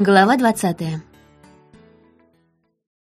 Глава двадцатая.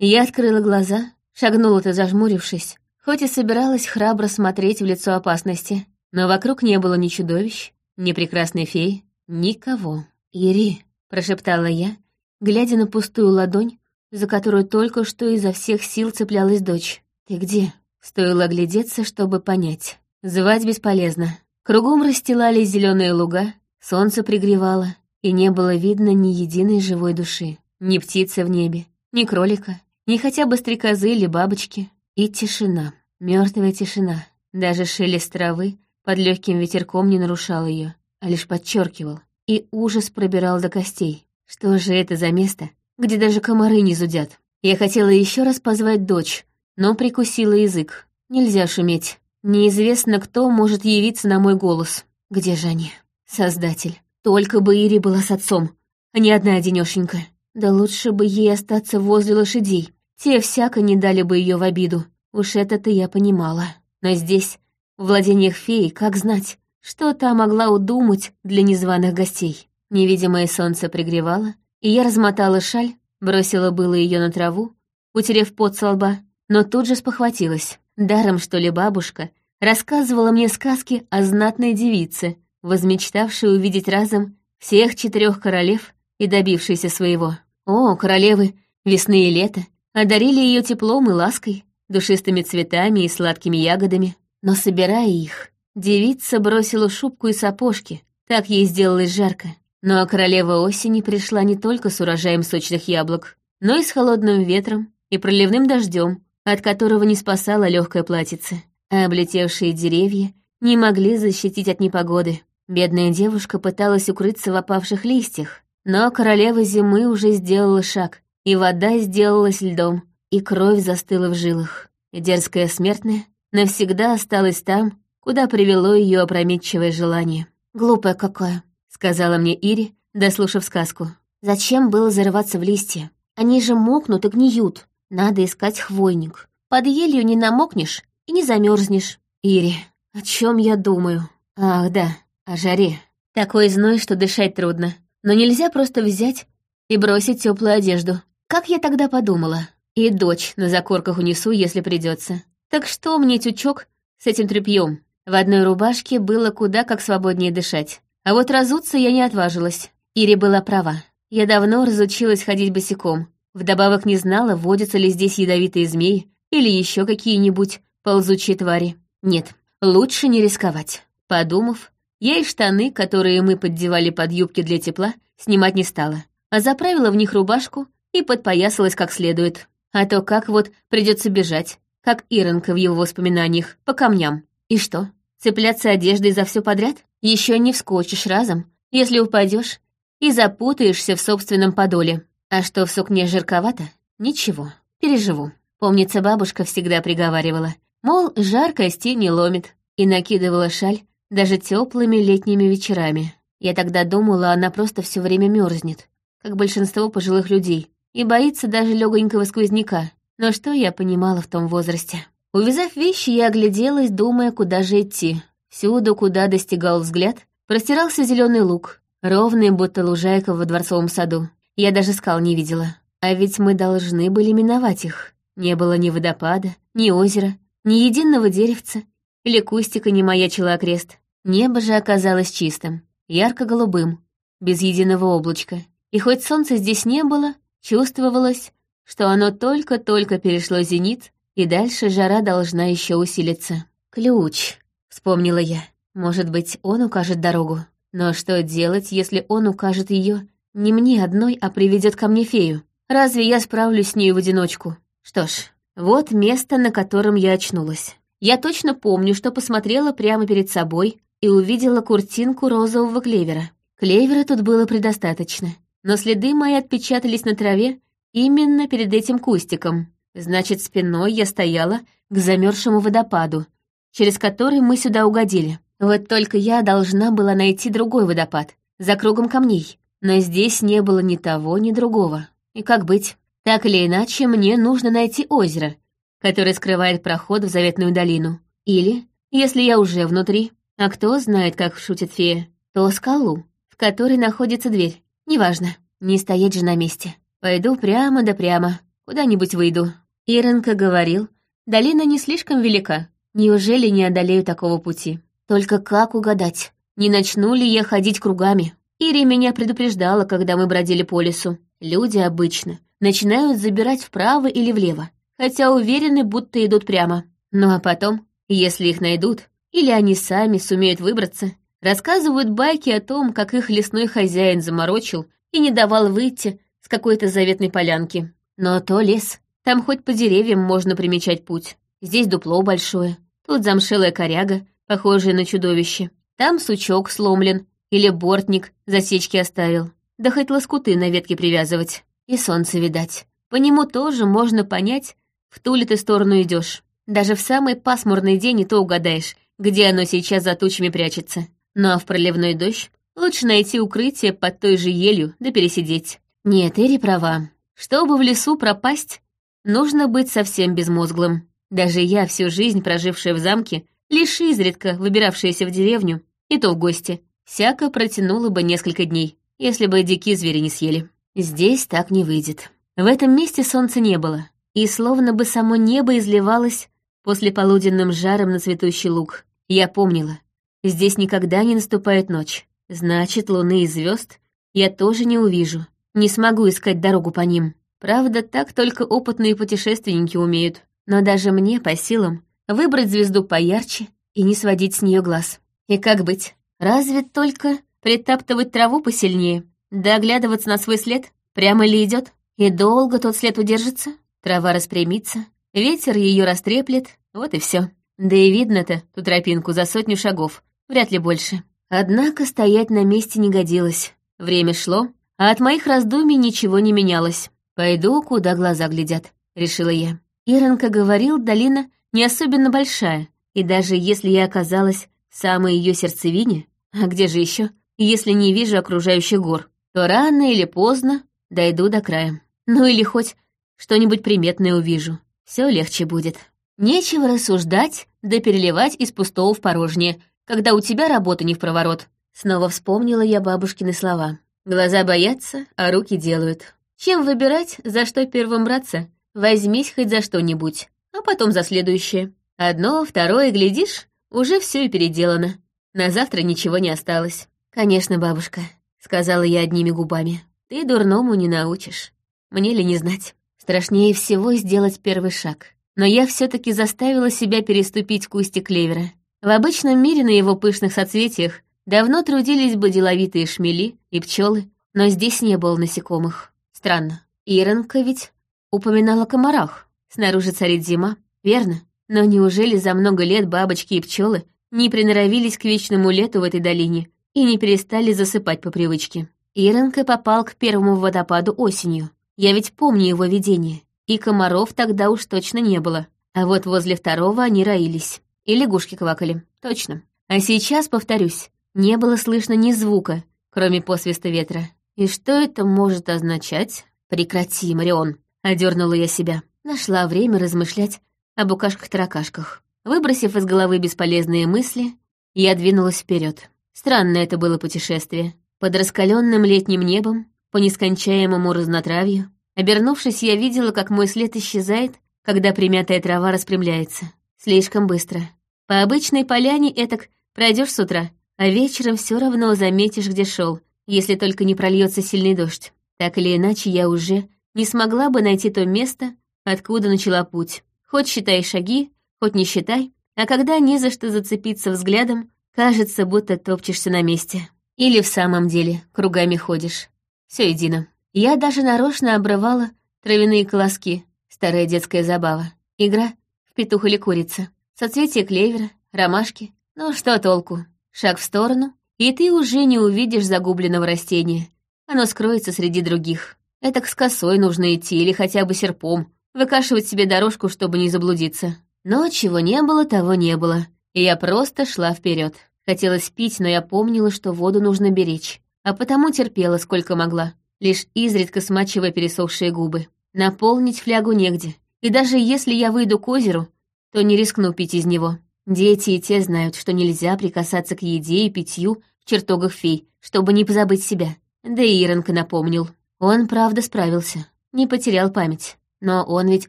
Я открыла глаза, шагнула-то зажмурившись, хоть и собиралась храбро смотреть в лицо опасности, но вокруг не было ни чудовищ, ни прекрасной феи, никого. «Ири», — прошептала я, глядя на пустую ладонь, за которую только что изо всех сил цеплялась дочь. «Ты где?» Стоило оглядеться, чтобы понять. Звать бесполезно. Кругом расстилались зеленые луга, солнце пригревало, и не было видно ни единой живой души. Ни птицы в небе, ни кролика, ни хотя бы стрекозы или бабочки. И тишина, мертвая тишина. Даже шелест травы под легким ветерком не нарушал ее, а лишь подчеркивал. И ужас пробирал до костей. Что же это за место, где даже комары не зудят? Я хотела еще раз позвать дочь, но прикусила язык. Нельзя шуметь. Неизвестно, кто может явиться на мой голос. Где же они? Создатель. Только бы Ири была с отцом, а не одна одинёшенька. Да лучше бы ей остаться возле лошадей. Те всяко не дали бы ее в обиду. Уж это-то я понимала. Но здесь, в владениях феи, как знать, что та могла удумать для незваных гостей. Невидимое солнце пригревало, и я размотала шаль, бросила было ее на траву, утерев пот со лба, но тут же спохватилась. Даром, что ли, бабушка рассказывала мне сказки о знатной девице, возмечтавшей увидеть разом всех четырех королев и добившейся своего. О, королевы, весны и лето, одарили ее теплом и лаской, душистыми цветами и сладкими ягодами. Но, собирая их, девица бросила шубку и сапожки, так ей сделалось жарко. Но королева осени пришла не только с урожаем сочных яблок, но и с холодным ветром и проливным дождем, от которого не спасала легкое платьице, а облетевшие деревья не могли защитить от непогоды. Бедная девушка пыталась укрыться в опавших листьях, но королева зимы уже сделала шаг, и вода сделалась льдом, и кровь застыла в жилах. И дерзкая смертная навсегда осталась там, куда привело ее опрометчивое желание. «Глупое какое», — сказала мне Ири, дослушав сказку. «Зачем было зарываться в листья? Они же мокнут и гниют. Надо искать хвойник. Под елью не намокнешь и не замерзнешь. Ири, о чем я думаю? Ах, да, о жаре. Такой зной, что дышать трудно. Но нельзя просто взять и бросить теплую одежду. Как я тогда подумала? И дочь на закорках унесу, если придется. Так что мне тючок с этим тряпьем? В одной рубашке было куда как свободнее дышать. А вот разуться я не отважилась. Ири была права. Я давно разучилась ходить босиком. Вдобавок не знала, водятся ли здесь ядовитые змеи или еще какие-нибудь ползучие твари. Нет, лучше не рисковать. Подумав, я и штаны, которые мы поддевали под юбки для тепла, снимать не стала, а заправила в них рубашку и подпоясалась как следует. А то как вот придется бежать, как Иронка в его воспоминаниях, по камням. И что, цепляться одеждой за все подряд? Еще не вскочишь разом, если упадешь и запутаешься в собственном подоле. А что в сукне жарковато? Ничего, переживу. Помнится, бабушка всегда приговаривала, мол, жар костей не ломит, и накидывала шаль даже теплыми летними вечерами. Я тогда думала, она просто все время мерзнет, как большинство пожилых людей, и боится даже легонького сквозняка. Но что я понимала в том возрасте? Увязав вещи, я огляделась, думая, куда же идти. Всюду, куда достигал взгляд, простирался зеленый луг, ровный, будто лужайка во дворцовом саду. Я даже скал не видела. А ведь мы должны были миновать их. Не было ни водопада, ни озера, ни единого деревца, или кустика не маячила окрест. Небо же оказалось чистым, ярко-голубым, без единого облачка. И хоть солнца здесь не было, чувствовалось, что оно только-только перешло зенит, и дальше жара должна еще усилиться. «Ключ», — вспомнила я. «Может быть, он укажет дорогу. Но что делать, если он укажет ее не мне одной, а приведет ко мне фею. Разве я справлюсь с ней в одиночку? Что ж, вот место, на котором я очнулась. Я точно помню, что посмотрела прямо перед собой и увидела куртинку розового клевера. Клевера тут было предостаточно, но следы мои отпечатались на траве именно перед этим кустиком. Значит, спиной я стояла к замерзшему водопаду, через который мы сюда угодили. Вот только я должна была найти другой водопад, за кругом камней. Но здесь не было ни того, ни другого. И как быть? Так или иначе, мне нужно найти озеро, которое скрывает проход в заветную долину. Или, если я уже внутри, а кто знает, как шутит фея, то скалу, в которой находится дверь. Неважно. Не стоять же на месте. Пойду прямо да прямо, куда-нибудь выйду. Иренка говорил, долина не слишком велика. Неужели не одолею такого пути? Только как угадать? Не начну ли я ходить кругами? Ири меня предупреждала, когда мы бродили по лесу. Люди обычно начинают забирать вправо или влево, хотя уверены, будто идут прямо. Ну а потом, если их найдут, или они сами сумеют выбраться, рассказывают байки о том, как их лесной хозяин заморочил и не давал выйти с какой-то заветной полянки. Но то лес, там хоть по деревьям можно примечать путь. Здесь дупло большое, тут замшелая коряга, похожая на чудовище. Там сучок сломлен, или бортник засечки оставил. Да хоть лоскуты на ветке привязывать. И солнце видать. По нему тоже можно понять, в ту ли ты сторону идешь. Даже в самый пасмурный день не то угадаешь, где оно сейчас за тучами прячется. Ну а в проливной дождь лучше найти укрытие под той же елью да пересидеть. Нет, Эри права. Чтобы в лесу пропасть, нужно быть совсем безмозглым. Даже я, всю жизнь прожившая в замке, лишь изредка выбиравшаяся в деревню, и то в гости, всяко протянула бы несколько дней, если бы дикие звери не съели. Здесь так не выйдет. В этом месте солнца не было, и словно бы само небо изливалось после полуденным жаром на цветущий луг. Я помнила, здесь никогда не наступает ночь. Значит, луны и звезд я тоже не увижу. Не смогу искать дорогу по ним. Правда, так только опытные путешественники умеют. Но даже мне по силам выбрать звезду поярче и не сводить с нее глаз. И как быть? Разве только притаптывать траву посильнее, да оглядываться на свой след? Прямо ли идет? И долго тот след удержится? Трава распрямится, ветер ее растреплет, вот и все. Да и видно-то ту тропинку за сотню шагов, вряд ли больше. Однако стоять на месте не годилось. Время шло, а от моих раздумий ничего не менялось. «Пойду, куда глаза глядят», — решила я. Иронка говорил, долина не особенно большая, и даже если я оказалась в самой ее сердцевине, а где же еще, если не вижу окружающих гор, то рано или поздно дойду до края. Ну или хоть что-нибудь приметное увижу. Все легче будет. Нечего рассуждать, да переливать из пустого в порожнее, когда у тебя работа не в проворот. Снова вспомнила я бабушкины слова. Глаза боятся, а руки делают. Чем выбирать, за что первым браться? Возьмись хоть за что-нибудь, а потом за следующее. Одно, второе, глядишь, уже все и переделано. На завтра ничего не осталось. «Конечно, бабушка», — сказала я одними губами. «Ты дурному не научишь. Мне ли не знать? Страшнее всего сделать первый шаг. Но я все таки заставила себя переступить кустик клевера. В обычном мире на его пышных соцветиях давно трудились бы деловитые шмели и пчелы, но здесь не было насекомых. Странно. Иронка ведь упоминала комарах. Снаружи царит зима, верно? Но неужели за много лет бабочки и пчелы не приноровились к вечному лету в этой долине и не перестали засыпать по привычке. Иронка попал к первому водопаду осенью. Я ведь помню его видение. И комаров тогда уж точно не было. А вот возле второго они роились. И лягушки квакали. Точно. А сейчас, повторюсь, не было слышно ни звука, кроме посвиста ветра. И что это может означать? Прекрати, Марион. Одернула я себя. Нашла время размышлять о букашках-таракашках. Выбросив из головы бесполезные мысли, я двинулась вперед. Странное это было путешествие. Под раскаленным летним небом, по нескончаемому разнотравью. Обернувшись, я видела, как мой след исчезает, когда примятая трава распрямляется. Слишком быстро. По обычной поляне этак пройдешь с утра, а вечером все равно заметишь, где шел, если только не прольется сильный дождь. Так или иначе, я уже не смогла бы найти то место, откуда начала путь. Хоть считай шаги, хоть не считай, а когда не за что зацепиться взглядом, кажется, будто топчешься на месте. Или в самом деле кругами ходишь. Все едино. Я даже нарочно обрывала травяные колоски, старая детская забава. Игра в петух или курица. Соцветие клевера, ромашки. Ну что толку? Шаг в сторону, и ты уже не увидишь загубленного растения. Оно скроется среди других. Это к косой нужно идти или хотя бы серпом, выкашивать себе дорожку, чтобы не заблудиться. Но чего не было, того не было. И я просто шла вперед. Хотелось пить, но я помнила, что воду нужно беречь. А потому терпела, сколько могла, лишь изредка смачивая пересохшие губы. Наполнить флягу негде. И даже если я выйду к озеру, то не рискну пить из него. Дети и те знают, что нельзя прикасаться к еде и питью в чертогах фей, чтобы не позабыть себя. Да и Иронка напомнил. Он, правда, справился, не потерял память. Но он ведь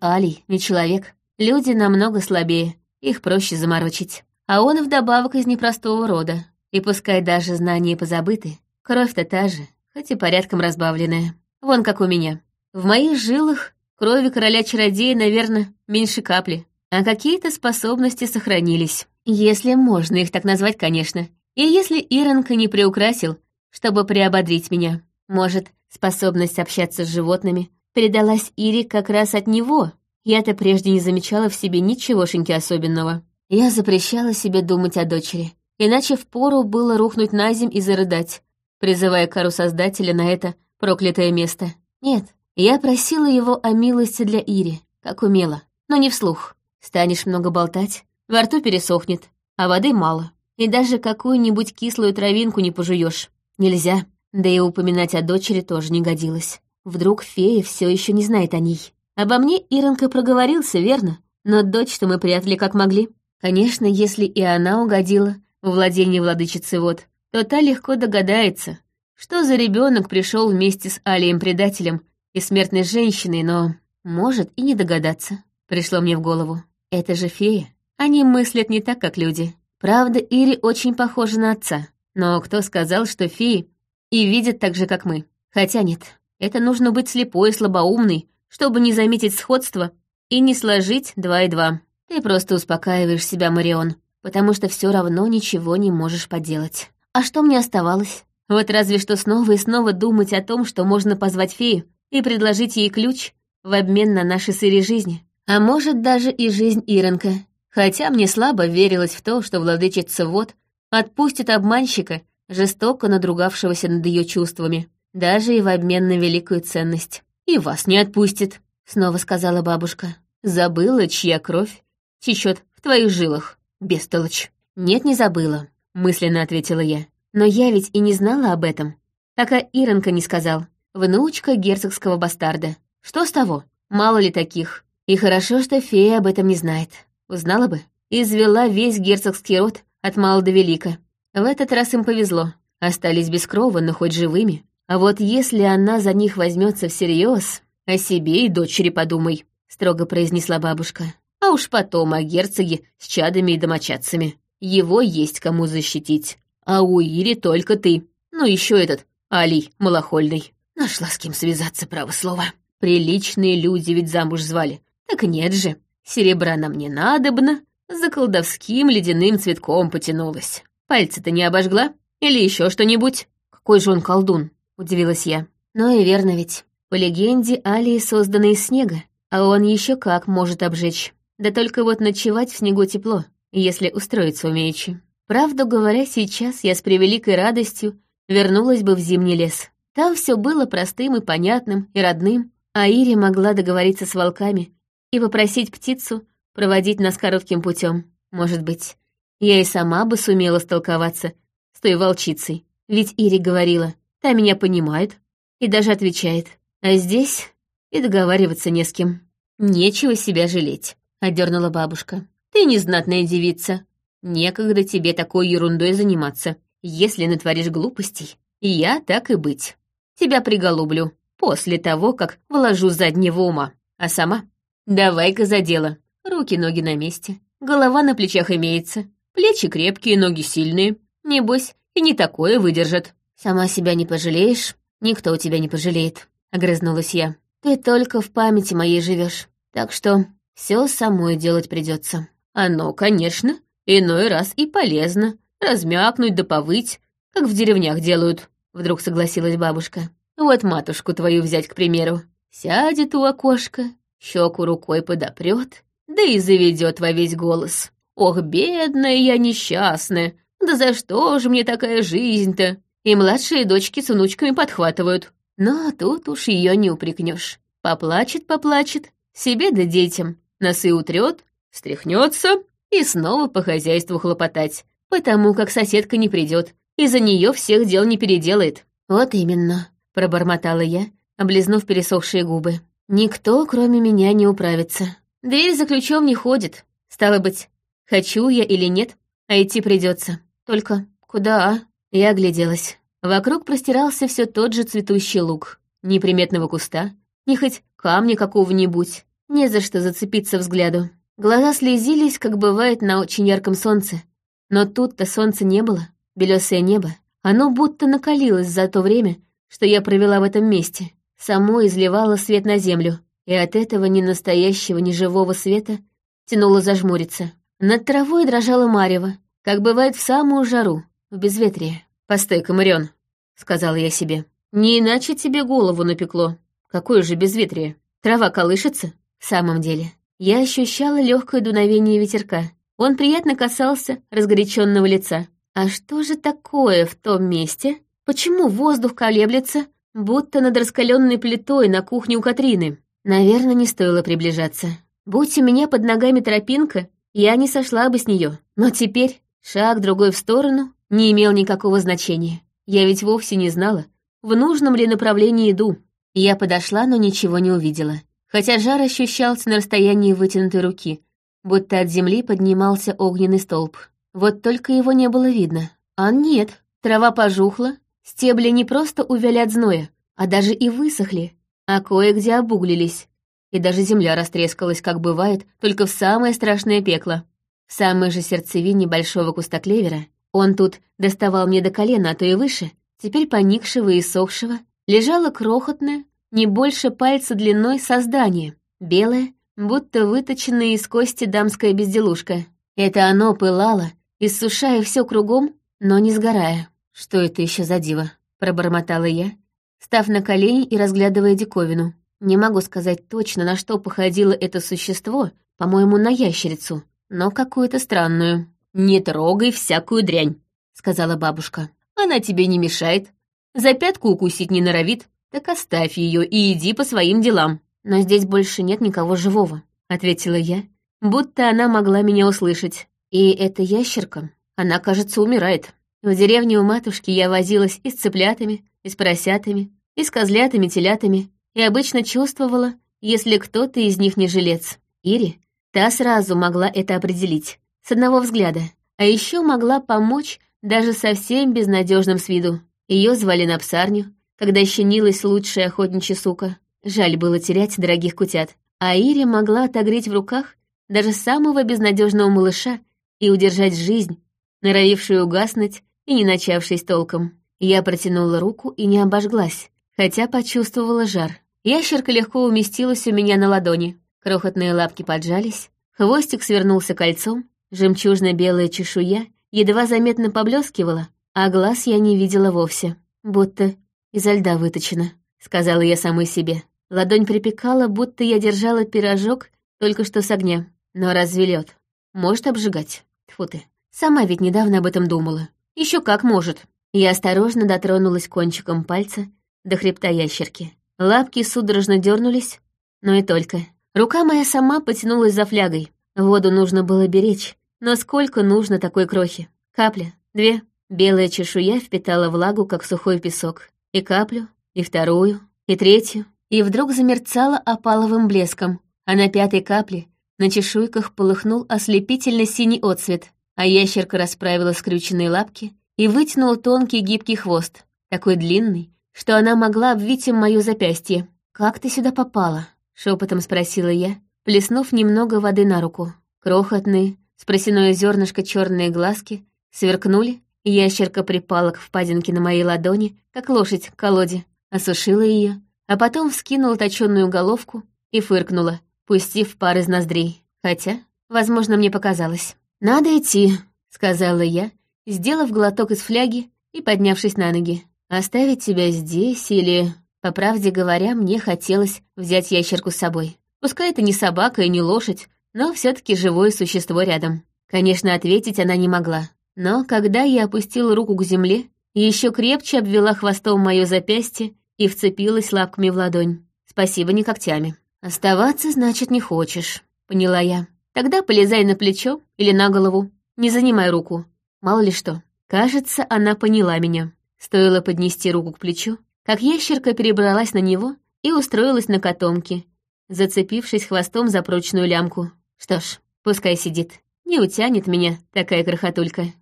Алий, не человек. Люди намного слабее, их проще заморочить. А он вдобавок из непростого рода. И пускай даже знания позабыты, кровь-то та же, хоть и порядком разбавленная. Вон как у меня. В моих жилах крови короля-чародея, наверное, меньше капли, а какие-то способности сохранились. Если можно их так назвать, конечно. И если Иронка не приукрасил, чтобы приободрить меня. Может, способность общаться с животными передалась Ире как раз от него. Я-то прежде не замечала в себе ничегошеньки особенного. Я запрещала себе думать о дочери, иначе впору было рухнуть на земь и зарыдать, призывая кару Создателя на это проклятое место. Нет, я просила его о милости для Ири, как умела, но не вслух. Станешь много болтать, во рту пересохнет, а воды мало. И даже какую-нибудь кислую травинку не пожуешь. Нельзя. Да и упоминать о дочери тоже не годилось. Вдруг фея все еще не знает о ней. Обо мне Иронка проговорился, верно? Но дочь-то мы прятали как могли. Конечно, если и она угодила в владение владычицы вот, то та легко догадается, что за ребенок пришел вместе с Алием-предателем и смертной женщиной, но может и не догадаться. Пришло мне в голову. Это же фея. Они мыслят не так, как люди. Правда, Ири очень похожа на отца. Но кто сказал, что феи и видят так же, как мы? Хотя нет, это нужно быть слепой и слабоумной, чтобы не заметить сходство и не сложить два и два. Ты просто успокаиваешь себя, Марион, потому что все равно ничего не можешь поделать. А что мне оставалось? Вот разве что снова и снова думать о том, что можно позвать фею и предложить ей ключ в обмен на наши сыры жизни. А может, даже и жизнь Иронка. Хотя мне слабо верилось в то, что владычица вот отпустит обманщика, жестоко надругавшегося над ее чувствами, даже и в обмен на великую ценность. «И вас не отпустит», — снова сказала бабушка. «Забыла, чья кровь течет в твоих жилах, бестолочь». «Нет, не забыла», — мысленно ответила я. «Но я ведь и не знала об этом, пока Иронка не сказал. Внучка герцогского бастарда. Что с того? Мало ли таких. И хорошо, что фея об этом не знает. Узнала бы. Извела весь герцогский род от мала до велика. В этот раз им повезло. Остались без крова, но хоть живыми. А вот если она за них возьмется всерьез, о себе и дочери подумай, строго произнесла бабушка. А уж потом о герцоге с чадами и домочадцами. Его есть кому защитить. А у Ири только ты. Ну еще этот, Алий, малохольный. Нашла с кем связаться, право слово. Приличные люди ведь замуж звали. Так нет же. Серебра нам не надобно. За колдовским ледяным цветком потянулась. Пальцы-то не обожгла? Или еще что-нибудь? Какой же он колдун? Удивилась я. Ну и верно ведь. По легенде, Алии созданы из снега, а он еще как может обжечь. Да только вот ночевать в снегу тепло, если устроиться умеючи. Правду говоря, сейчас я с превеликой радостью вернулась бы в зимний лес. Там все было простым и понятным, и родным, а Ири могла договориться с волками и попросить птицу проводить нас коротким путем. Может быть, я и сама бы сумела столковаться с той волчицей. Ведь Ири говорила, та меня понимает и даже отвечает. А здесь и договариваться не с кем. Нечего себя жалеть, — одернула бабушка. Ты незнатная девица. Некогда тебе такой ерундой заниматься. Если натворишь глупостей, я так и быть. Тебя приголублю после того, как вложу заднего ума. А сама? Давай-ка за дело. Руки-ноги на месте. Голова на плечах имеется. Плечи крепкие, ноги сильные. Небось, и не такое выдержат. Сама себя не пожалеешь, никто у тебя не пожалеет. Огрызнулась я. Ты только в памяти моей живешь. Так что все самой делать придется. Оно, конечно, иной раз и полезно. Размякнуть да повыть, как в деревнях делают. Вдруг согласилась бабушка. Вот матушку твою взять, к примеру. Сядет у окошка, щеку рукой подопрет, да и заведет во весь голос. «Ох, бедная я несчастная! Да за что же мне такая жизнь-то?» И младшие дочки с внучками подхватывают. Но тут уж ее не упрекнешь. Поплачет, поплачет, себе да детям. Носы утрет, стряхнется и снова по хозяйству хлопотать, потому как соседка не придет, и за нее всех дел не переделает. Вот именно, пробормотала я, облизнув пересохшие губы. Никто, кроме меня, не управится. Дверь за ключом не ходит. Стало быть, хочу я или нет, а идти придется. Только куда, а? Я огляделась. Вокруг простирался все тот же цветущий луг. ни приметного куста, ни хоть камня какого-нибудь. Не за что зацепиться взгляду. Глаза слезились, как бывает на очень ярком солнце. Но тут-то солнца не было, белесое небо. Оно будто накалилось за то время, что я провела в этом месте. Само изливало свет на землю, и от этого ни настоящего, ни живого света тянуло зажмуриться. Над травой дрожала марево, как бывает в самую жару, в безветрие. «Постой, Камарион», — сказала я себе. «Не иначе тебе голову напекло. Какое же безветрие? Трава колышется?» В самом деле, я ощущала легкое дуновение ветерка. Он приятно касался разгоряченного лица. А что же такое в том месте? Почему воздух колеблется, будто над раскаленной плитой на кухне у Катрины? Наверное, не стоило приближаться. Будь у меня под ногами тропинка, я не сошла бы с нее. Но теперь шаг другой в сторону не имел никакого значения. Я ведь вовсе не знала, в нужном ли направлении иду. Я подошла, но ничего не увидела. Хотя жар ощущался на расстоянии вытянутой руки, будто от земли поднимался огненный столб. Вот только его не было видно. А нет, трава пожухла, стебли не просто увяли от зноя, а даже и высохли, а кое-где обуглились. И даже земля растрескалась, как бывает, только в самое страшное пекло. В самой же сердцевине большого куста клевера, он тут доставал мне до колена, а то и выше, теперь поникшего и сохшего, лежало крохотное, не больше пальца длиной создание, белое, будто выточенное из кости дамская безделушка. Это оно пылало, иссушая все кругом, но не сгорая. «Что это еще за диво?» — пробормотала я, став на колени и разглядывая диковину. Не могу сказать точно, на что походило это существо, по-моему, на ящерицу, но какую-то странную. «Не трогай всякую дрянь», — сказала бабушка. «Она тебе не мешает. За пятку укусить не норовит, так оставь ее и иди по своим делам». «Но здесь больше нет никого живого», — ответила я, будто она могла меня услышать. «И эта ящерка, она, кажется, умирает». В деревне у матушки я возилась и с цыплятами, и с поросятами, и с козлятами, телятами, и обычно чувствовала, если кто-то из них не жилец. Ири, та сразу могла это определить, с одного взгляда, а еще могла помочь даже совсем безнадежным с виду. Ее звали на псарню, когда щенилась лучшая охотничья сука. Жаль было терять дорогих кутят. А Ири могла отогреть в руках даже самого безнадежного малыша и удержать жизнь, норовившую угаснуть и не начавшись толком. Я протянула руку и не обожглась, хотя почувствовала жар. Ящерка легко уместилась у меня на ладони. Крохотные лапки поджались, хвостик свернулся кольцом, жемчужно-белая чешуя едва заметно поблескивала, а глаз я не видела вовсе, будто изо льда выточена, сказала я самой себе. Ладонь припекала, будто я держала пирожок только что с огня. Но разве лед может обжигать? Тьфу ты. Сама ведь недавно об этом думала. Еще как может. Я осторожно дотронулась кончиком пальца до хребта ящерки. Лапки судорожно дернулись, но и только. Рука моя сама потянулась за флягой. Воду нужно было беречь, но сколько нужно такой крохи? Капля, две. Белая чешуя впитала влагу, как сухой песок. И каплю, и вторую, и третью. И вдруг замерцала опаловым блеском, а на пятой капле на чешуйках полыхнул ослепительно синий отцвет а ящерка расправила скрюченные лапки и вытянула тонкий гибкий хвост, такой длинный, что она могла обвить им моё запястье. «Как ты сюда попала?» — шепотом спросила я, плеснув немного воды на руку. Крохотные, с зернышко черные глазки сверкнули, ящерка припала к впадинке на моей ладони, как лошадь к колоде, осушила ее, а потом вскинула точенную головку и фыркнула, пустив пар из ноздрей. Хотя, возможно, мне показалось. «Надо идти», — сказала я, сделав глоток из фляги и поднявшись на ноги. «Оставить тебя здесь или...» По правде говоря, мне хотелось взять ящерку с собой. Пускай это не собака и не лошадь, но все таки живое существо рядом. Конечно, ответить она не могла. Но когда я опустила руку к земле, еще крепче обвела хвостом мое запястье и вцепилась лапками в ладонь. Спасибо, не когтями. «Оставаться, значит, не хочешь», — поняла я. Тогда полезай на плечо или на голову, не занимай руку. Мало ли что. Кажется, она поняла меня. Стоило поднести руку к плечу, как ящерка перебралась на него и устроилась на котомке, зацепившись хвостом за прочную лямку. Что ж, пускай сидит. Не утянет меня такая крохотулька.